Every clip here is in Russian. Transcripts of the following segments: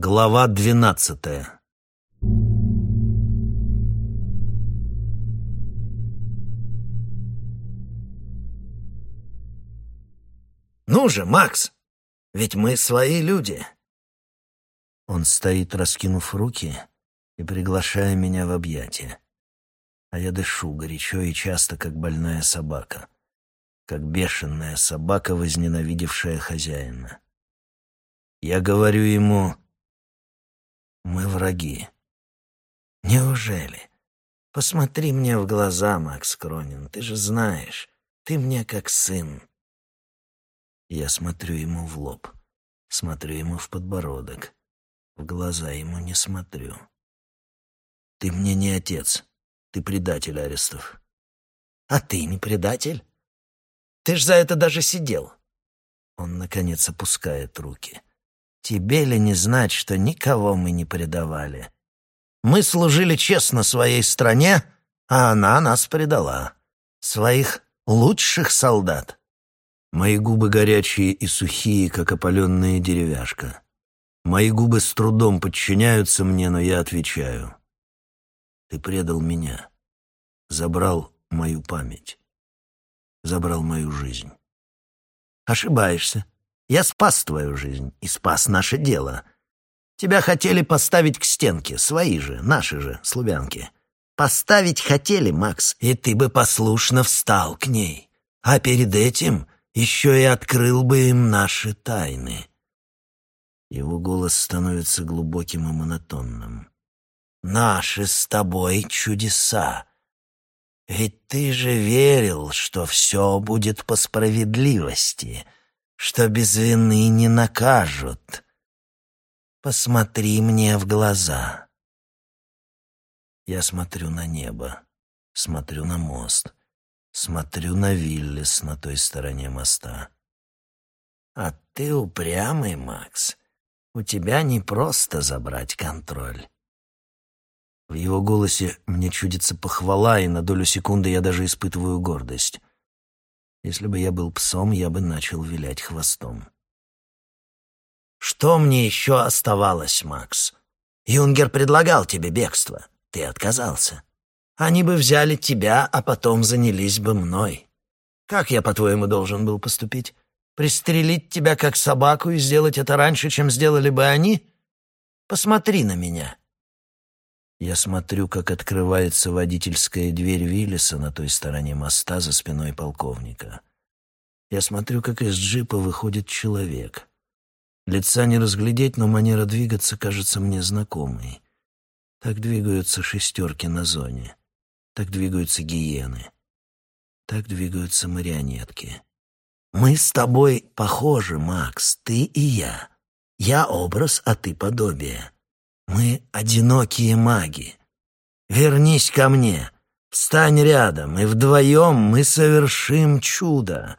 Глава двенадцатая «Ну же, Макс, ведь мы свои люди!» Он стоит, раскинув руки и приглашая меня в объятия. А я дышу горячо и часто, как больная собака, как бешеная собака, возненавидевшая хозяина. Я говорю ему, мы враги. Неужели? Посмотри мне в глаза, Макс Кронин, ты же знаешь, ты мне как сын. Я смотрю ему в лоб, смотрю ему в подбородок, в глаза ему не смотрю. Ты мне не отец, ты предатель, Арестов. А ты не предатель? Ты ж за это даже сидел. Он, наконец, опускает руки. Тебе ли не знать, что никого мы не предавали? Мы служили честно своей стране, а она нас предала. Своих лучших солдат. Мои губы горячие и сухие, как опаленная деревяшка. Мои губы с трудом подчиняются мне, но я отвечаю. Ты предал меня. Забрал мою память. Забрал мою жизнь. Ошибаешься. Я спас твою жизнь и спас наше дело. Тебя хотели поставить к стенке, свои же, наши же, славянки. Поставить хотели, Макс, и ты бы послушно встал к ней. А перед этим еще и открыл бы им наши тайны. Его голос становится глубоким и монотонным. «Наши с тобой чудеса. Ведь ты же верил, что все будет по справедливости, что без вины не накажут. Посмотри мне в глаза». Я смотрю на небо, смотрю на мост, смотрю на Виллис на той стороне моста. «А ты упрямый, Макс. У тебя не просто забрать контроль». В его голосе мне чудится похвала, и на долю секунды я даже испытываю гордость. Если бы я был псом, я бы начал вилять хвостом. «Что мне еще оставалось, Макс? Юнгер предлагал тебе бегство. Ты отказался. Они бы взяли тебя, а потом занялись бы мной. Как я, по-твоему, должен был поступить? Пристрелить тебя как собаку и сделать это раньше, чем сделали бы они? Посмотри на меня. Я смотрю, как открывается водительская дверь Виллиса на той стороне моста за спиной полковника. Я смотрю, как из джипа выходит человек. Лица не разглядеть, но манера двигаться кажется мне знакомой. Так двигаются шестерки на зоне. Так двигаются гиены. Так двигаются марионетки. Мы с тобой похожи, Макс, ты и я. Я образ, а ты подобие. Мы одинокие маги. Вернись ко мне, встань рядом, и вдвоем мы совершим чудо.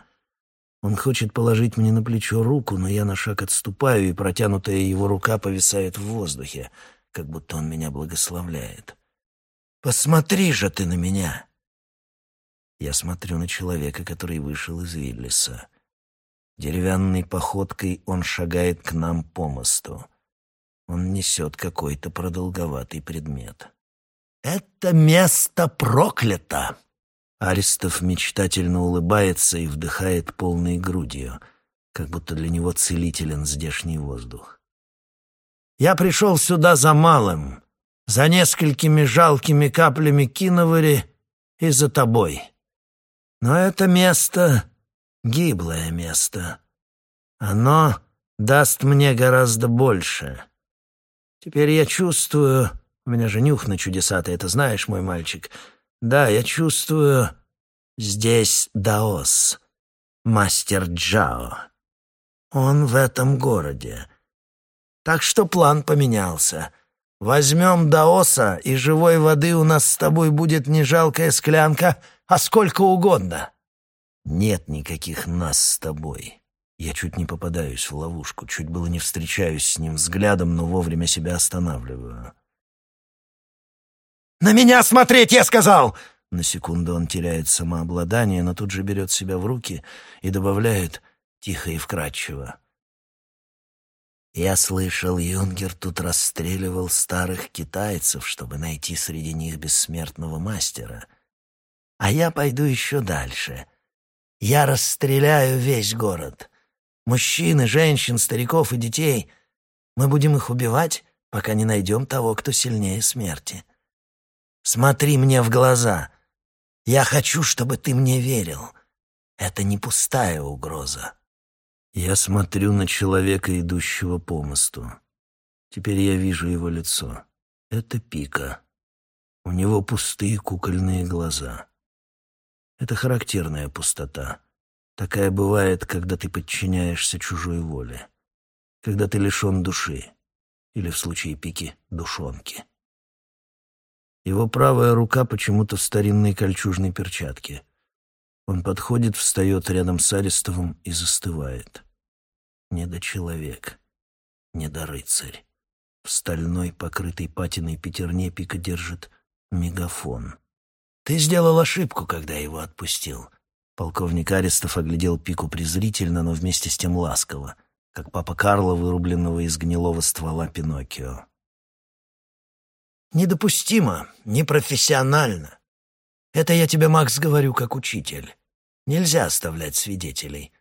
Он хочет положить мне на плечо руку, но я на шаг отступаю, и протянутая его рука повисает в воздухе, как будто он меня благословляет. Посмотри же ты на меня!» Я смотрю на человека, который вышел из Виллиса. Деревянной походкой он шагает к нам по мосту. Он несет какой-то продолговатый предмет. «Это место проклято!» Аристов мечтательно улыбается и вдыхает полной грудью, как будто для него целителен здешний воздух. «Я пришел сюда за малым, за несколькими жалкими каплями киновари и за тобой. Но это место — гиблое место. Оно даст мне гораздо больше. Теперь я чувствую... У меня же нюх на чудеса, ты это знаешь, мой мальчик. Да, я чувствую... Здесь Даос, мастер Джао. Он в этом городе. Так что план поменялся. Возьмем Даоса, и живой воды у нас с тобой будет не жалкая склянка, а сколько угодно. Нет никаких нас с тобой. Я чуть не попадаюсь в ловушку, чуть было не встречаюсь с ним взглядом, но вовремя себя останавливаю. «На меня смотреть, я сказал!» На секунду он теряет самообладание, но тут же берет себя в руки и добавляет тихо и вкрадчиво. Я слышал, Юнгер тут расстреливал старых китайцев, чтобы найти среди них бессмертного мастера. А я пойду еще дальше. Я расстреляю весь город. Мужчин и женщин, стариков и детей. Мы будем их убивать, пока не найдем того, кто сильнее смерти. Смотри мне в глаза. Я хочу, чтобы ты мне верил. Это не пустая угроза. Я смотрю на человека, идущего по мосту. Теперь я вижу его лицо. Это Пика. У него пустые кукольные глаза. Это характерная пустота. Такая бывает, когда ты подчиняешься чужой воле. Когда ты лишен души. Или, в случае Пики, душонки. Его правая рука почему-то в старинной кольчужной перчатке. Он подходит, встает рядом с Арестовым и застывает. Недочеловек, недорыцарь. В стальной, покрытой патиной пятерне Пика держит мегафон. «Ты сделал ошибку, когда его отпустил». Полковник Арестов оглядел Пику презрительно, но вместе с тем ласково, как папа Карло, вырубленного из гнилого ствола Пиноккио. «Недопустимо, непрофессионально. Это я тебе, Макс, говорю как учитель. Нельзя оставлять свидетелей.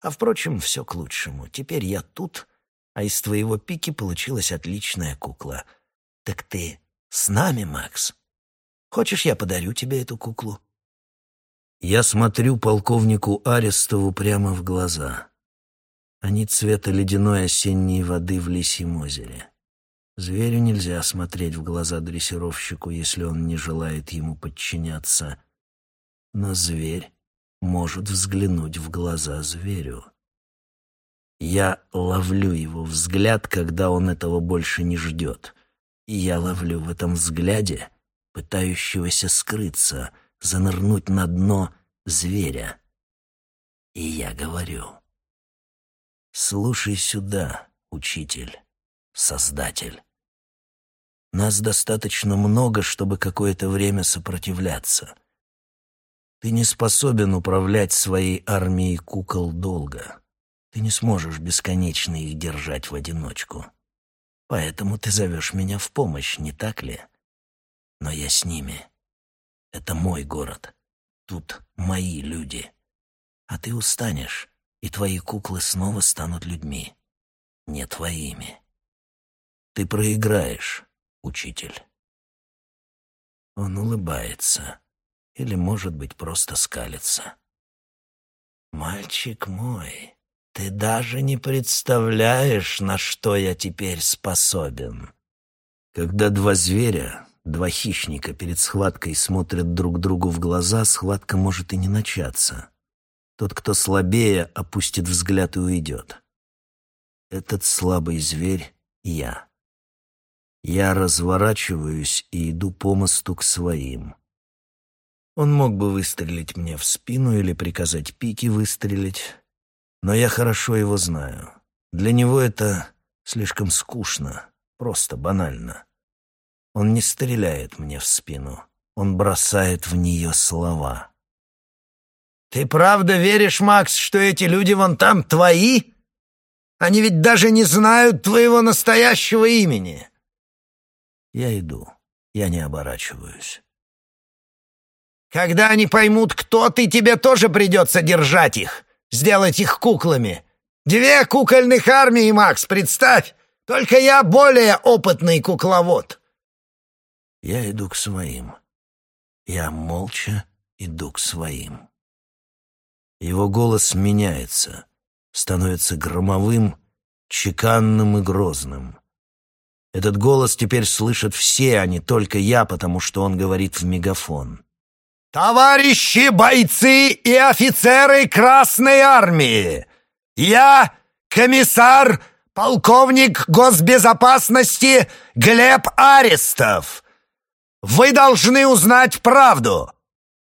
А, впрочем, все к лучшему. Теперь я тут, а из твоего пики получилась отличная кукла. Так ты с нами, Макс? Хочешь, я подарю тебе эту куклу?» Я смотрю полковнику Арестову прямо в глаза. Они цвета ледяной осенней воды в лисьем озере. Зверю нельзя смотреть в глаза дрессировщику, если он не желает ему подчиняться. Но зверь может взглянуть в глаза зверю. Я ловлю его взгляд, когда он этого больше не ждет. И я ловлю в этом взгляде пытающегося скрыться, занырнуть на дно зверя. И я говорю, «Слушай сюда, учитель, создатель. Нас достаточно много, чтобы какое-то время сопротивляться». Ты не способен управлять своей армией кукол долго. Ты не сможешь бесконечно их держать в одиночку. Поэтому ты зовешь меня в помощь, не так ли? Но я с ними. Это мой город. Тут мои люди. А ты устанешь, и твои куклы снова станут людьми. Не твоими. Ты проиграешь, учитель. Он улыбается или, может быть, просто скалится. «Мальчик мой, ты даже не представляешь, на что я теперь способен». Когда два зверя, два хищника перед схваткой смотрят друг другу в глаза, схватка может и не начаться. Тот, кто слабее, опустит взгляд и уйдет. Этот слабый зверь — я. Я разворачиваюсь и иду по мосту к своим. Он мог бы выстрелить мне в спину или приказать Пике выстрелить, но я хорошо его знаю. Для него это слишком скучно, просто банально. Он не стреляет мне в спину, он бросает в нее слова. «Ты правда веришь, Макс, что эти люди вон там твои? Они ведь даже не знают твоего настоящего имени!» Я иду, я не оборачиваюсь. Когда они поймут, кто ты, тебе тоже придется держать их, сделать их куклами. Две кукольных армии, Макс, представь! Только я более опытный кукловод. Я иду к своим. Я молча иду к своим. Его голос меняется, становится громовым, чеканным и грозным. Этот голос теперь слышат все, а не только я, потому что он говорит в мегафон. «Товарищи бойцы и офицеры Красной Армии! Я комиссар, полковник госбезопасности Глеб Арестов. Вы должны узнать правду.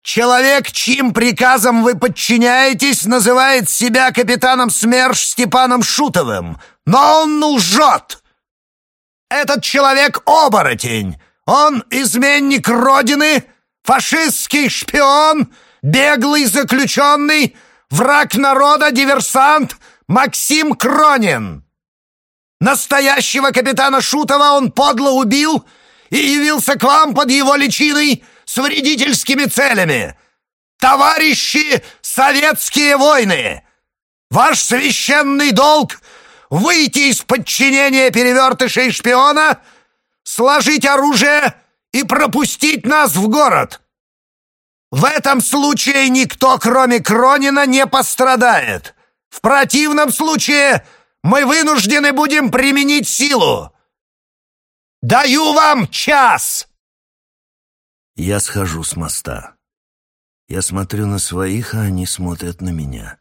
Человек, чьим приказом вы подчиняетесь, называет себя капитаном СМЕРШ Степаном Шутовым, но он лжет. Этот человек — оборотень. Он изменник Родины — фашистский шпион, беглый заключенный, враг народа, диверсант Максим Кронин. Настоящего капитана Шутова он подло убил и явился к вам под его личиной с вредительскими целями. Товарищи советские войны! Ваш священный долг — выйти из подчинения перевертыша и шпиона, сложить оружие и пропустить нас в город. В этом случае никто, кроме Кронина, не пострадает. В противном случае мы вынуждены будем применить силу. Даю вам час!» Я схожу с моста. Я смотрю на своих, а они смотрят на меня.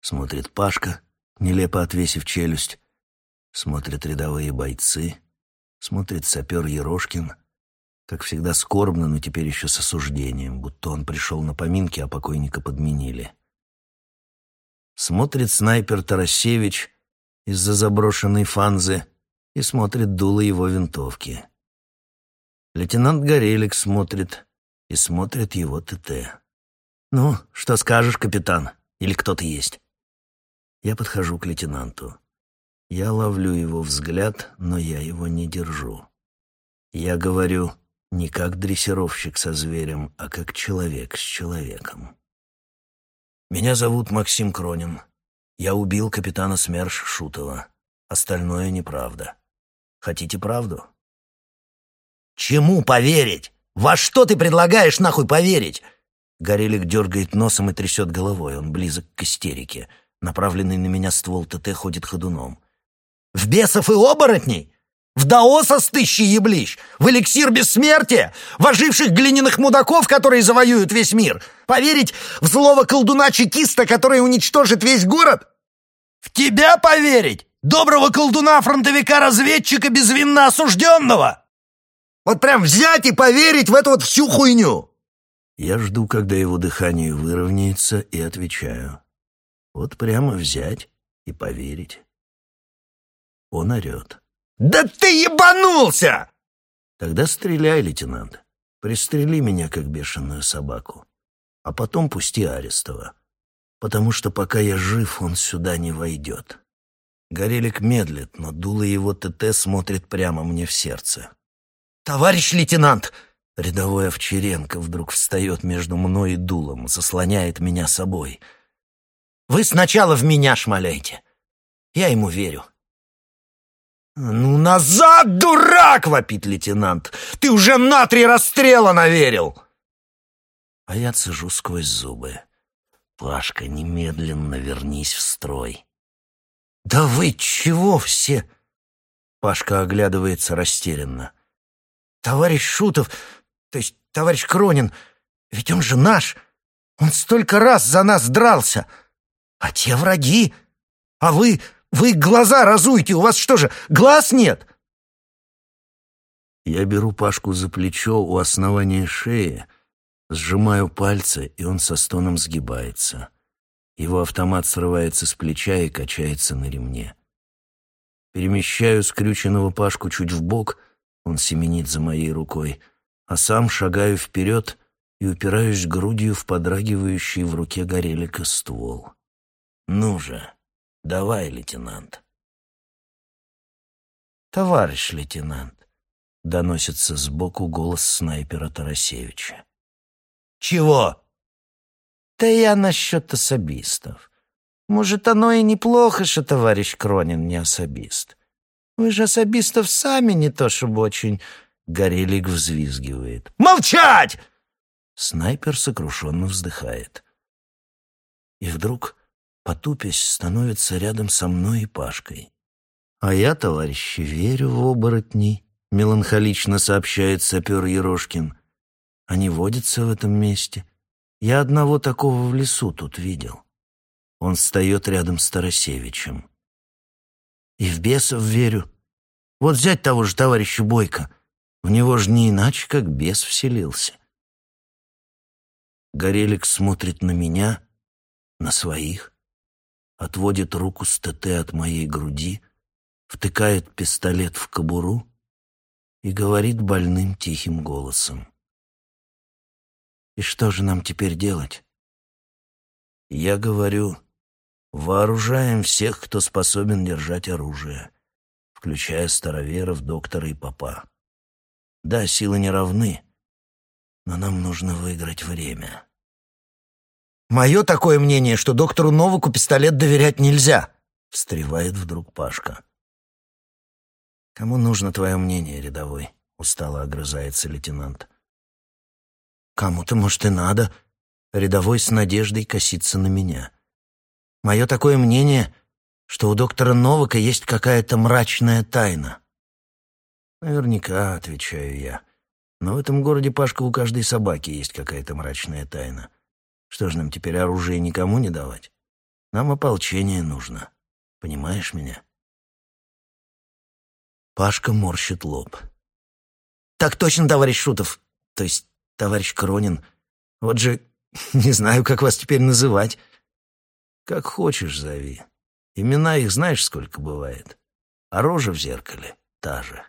Смотрит Пашка, нелепо отвесив челюсть. Смотрят рядовые бойцы. Смотрит сапер Ерошкин. Как всегда скорбно, но теперь еще с осуждением, будто он пришел на поминки, а покойника подменили. Смотрит снайпер Тарасевич из-за заброшенной фанзы и смотрит дуло его винтовки. Лейтенант Горелик смотрит и смотрит его ТТ. «Ну, что скажешь, капитан? Или кто-то есть?» Я подхожу к лейтенанту. Я ловлю его взгляд, но я его не держу. Я говорю не как дрессировщик со зверем, а как человек с человеком. Меня зовут Максим Кронин. Я убил капитана СМЕРШ Шутова. Остальное неправда. Хотите правду? Чему поверить? Во что ты предлагаешь нахуй поверить? Горелик дергает носом и трясет головой. Он близок к истерике. Направленный на меня ствол ТТ ходит ходуном. В бесов и оборотней? В даоса стыщи еблищ? В эликсир бессмертия? В оживших глиняных мудаков, которые завоюют весь мир? Поверить в злого колдуна-чекиста, который уничтожит весь город? В тебя поверить? Доброго колдуна-фронтовика-разведчика безвинно осужденного? Вот прям взять и поверить в эту вот всю хуйню!» Я жду, когда его дыхание выровняется, и отвечаю. Вот прямо взять и поверить. Он орет. «Да ты ебанулся!» «Тогда стреляй, лейтенант. Пристрели меня, как бешеную собаку. А потом пусти Арестова. Потому что пока я жив, он сюда не войдет». Горелик медлит, но дуло его ТТ смотрит прямо мне в сердце. «Товарищ лейтенант!» Рядовой Овчаренко вдруг встает между мной и дулом, заслоняет меня собой. «Вы сначала в меня шмаляйте. Я ему верю». «Ну назад, дурак!» — вопит лейтенант. «Ты уже на три расстрела наверил!» А я цежу сквозь зубы. «Пашка, немедленно вернись в строй». «Да вы чего все?» Пашка оглядывается растерянно. «Товарищ Шутов, то есть товарищ Кронин, ведь он же наш. Он столько раз за нас дрался. А те враги. А вы, вы глаза разуйте, у вас что же, глаз нет?» Я беру Пашку за плечо у основания шеи, сжимаю пальцы, и он со стоном сгибается. Его автомат срывается с плеча и качается на ремне. Перемещаю скрюченного Пашку чуть в бок, он семенит за моей рукой, а сам шагаю вперед и упираюсь грудью в подрагивающий в руке горелика ствол. «Ну же, давай, лейтенант!» «Товарищ лейтенант!» — доносится сбоку голос снайпера Тарасевича. «Чего?» Да я насчет особистов. Может, оно и неплохо, что товарищ Кронин не особист. Вы же особистов сами не то чтобы очень...» Горелик взвизгивает. «Молчать!» Снайпер сокрушенно вздыхает. И вдруг, потупясь, становится рядом со мной и Пашкой. «А я, товарищи, верю в оборотней», — меланхолично сообщает сапер Ерошкин. «Они водятся в этом месте, я одного такого в лесу тут видел. Он встает рядом с Тарасевичем. И в бесов верю. Вот взять того же товарища Бойко. В него же не иначе, как бес вселился. Горелик смотрит на меня, на своих, отводит руку с ТТ от моей груди, втыкает пистолет в кобуру и говорит больным тихим голосом. И что же нам теперь делать? Я говорю, вооружаем всех, кто способен держать оружие. включая староверов, доктора и папа. Да, силы не равны, но нам нужно выиграть время. Мое такое мнение, что доктору Новаку пистолет доверять нельзя, встревает вдруг Пашка. Кому нужно твое мнение, рядовой? устало огрызается лейтенант. Кому-то, может, и надо. Рядовой с надеждой косится на меня. Мое такое мнение, что у доктора Новака есть какая-то мрачная тайна. Наверняка, отвечаю я. Но в этом городе, Пашка, у каждой собаки есть какая-то мрачная тайна. Что ж нам теперь оружие никому не давать? Нам ополчение нужно. Понимаешь меня? Пашка морщит лоб. Так точно, товарищ Шутов. То есть, товарищ Кронин. Вот же не знаю, как вас теперь называть. Как хочешь зови. Имена их знаешь, сколько бывает. А рожа в зеркале та же.